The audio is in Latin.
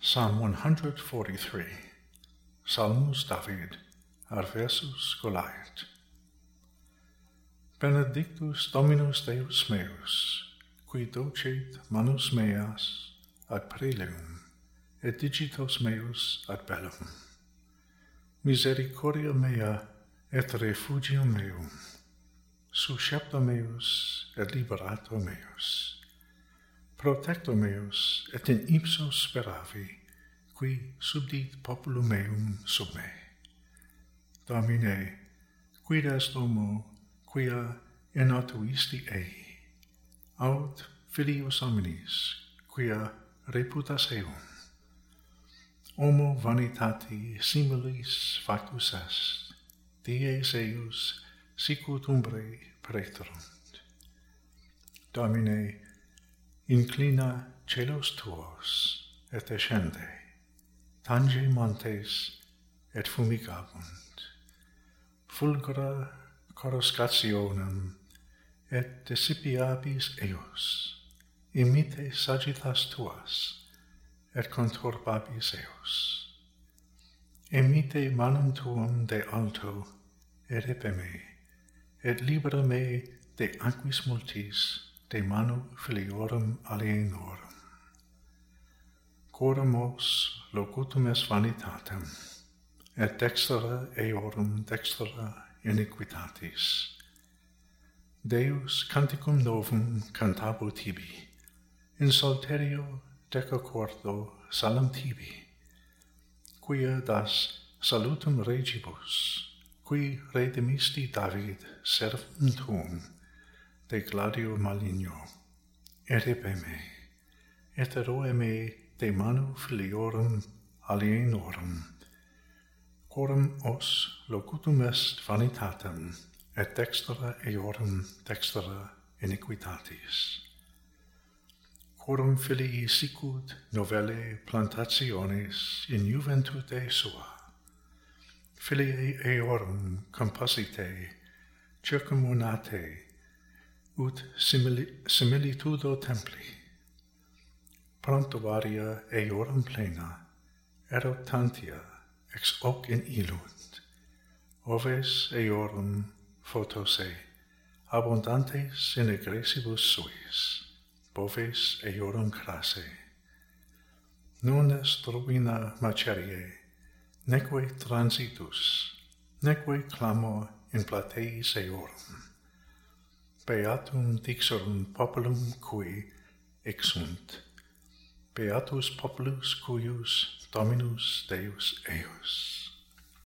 Psalm 143 Salmus David ad versus Goliath. Benedictus Dominus Deus meus qui docet manus meas ad prelium et digitos meus ad bellum. Misericordia mea et refugium meum suscepta meus et liberato meus protector meus et in ipso speravi, qui subdit populum meum sub me. Domine, quid est homo, quia inatuisti ei, aut filius hominis, quia reputas eum. Homo vanitati similis factus est, dies eius sicut umbre praeterunt Domine, inclina celos tuos et descende, tange montes et fumigabunt, fulgura coruscationem et decipiabis eos, imite sagitas tuas, et conturbabis eos. Emite manum tuum de alto, et epeme, et libera me de aquis multis, de manu filiorum alienorum. Coram os locutum es vanitatem, et dextra eorum dextra iniquitatis. Deus canticum novum cantabo tibi, in salterio decacordo salam tibi, quia das salutum regibus, qui redemisti David servum tuum, de gladio maligno. Erepe me, eteroe me de manu filiorum alienorum, quorum os locutum est vanitatem, et dextra eorum dextra iniquitatis. Quorum filii sicut novelle plantationes in juventute sua, filii eorum composite, circumunate, ut simili, similitudo templi. Pronto varia eorum plena, erotantia, ex hoc in ilunt, oves eorum photose, abundantes in egresibus suis, boves eorum crase. Non est ruina macerie, neque transitus, neque clamor in plateis eorum. Beatum dixerum populum cui exunt. Beatus populus cuius Dominus Deus eius.